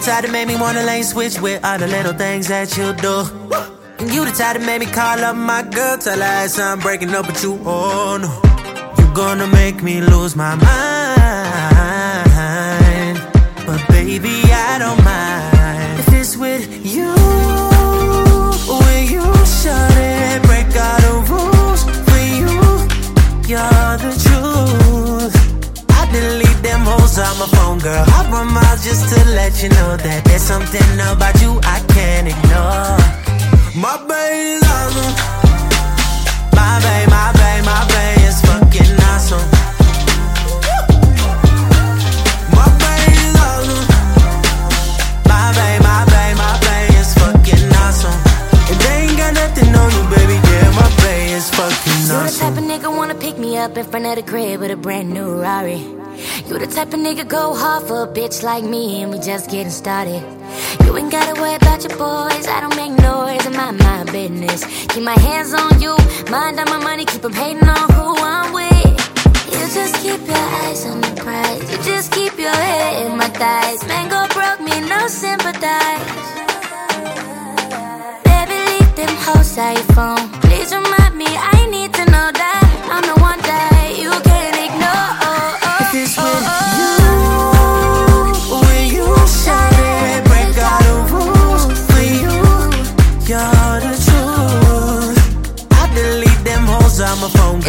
type that made me wanna lane switch with all the little things that you do. And you the type that made me call up my girl, tell her I'm breaking up with you. Oh no, you're gonna make me lose my mind. Girl. I run miles just to let you know that there's something about you I can't ignore. My baby's awesome. My babe, my babe, my babe is fucking awesome. My baby's awesome. My babe, my babe, my babe is fucking awesome. And they ain't got nothing on you, baby. Yeah, my babe is fucking You the type of nigga wanna pick me up in front of the crib with a brand new Rari. You the type of nigga go hard for a bitch like me and we just getting started. You ain't gotta worry about your boys, I don't make noise, I mind my business. Keep my hands on you, mind on my money, keep 'em hating on who I'm with. You just keep your eyes on the prize, you just keep your head in my thighs. Man go broke, me no sympathize. Baby, leave them hoes out your phone.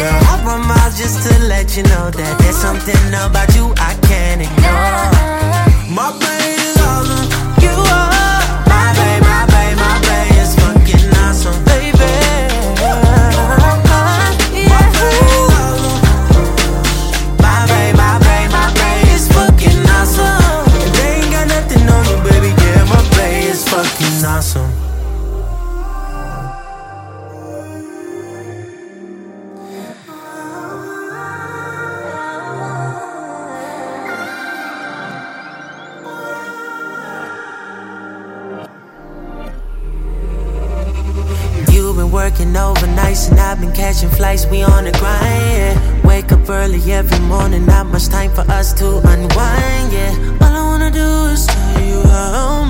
Girl. I run miles just to let you know that there's something about you I can't ignore. My baby is awesome. You are my babe, my my babe is fucking awesome, They ain't got nothing on you, baby. My awesome. Working overnights and I've been catching flights. We on the grind, yeah. Wake up early every morning, not much time for us to unwind, yeah. All I wanna do is tell you how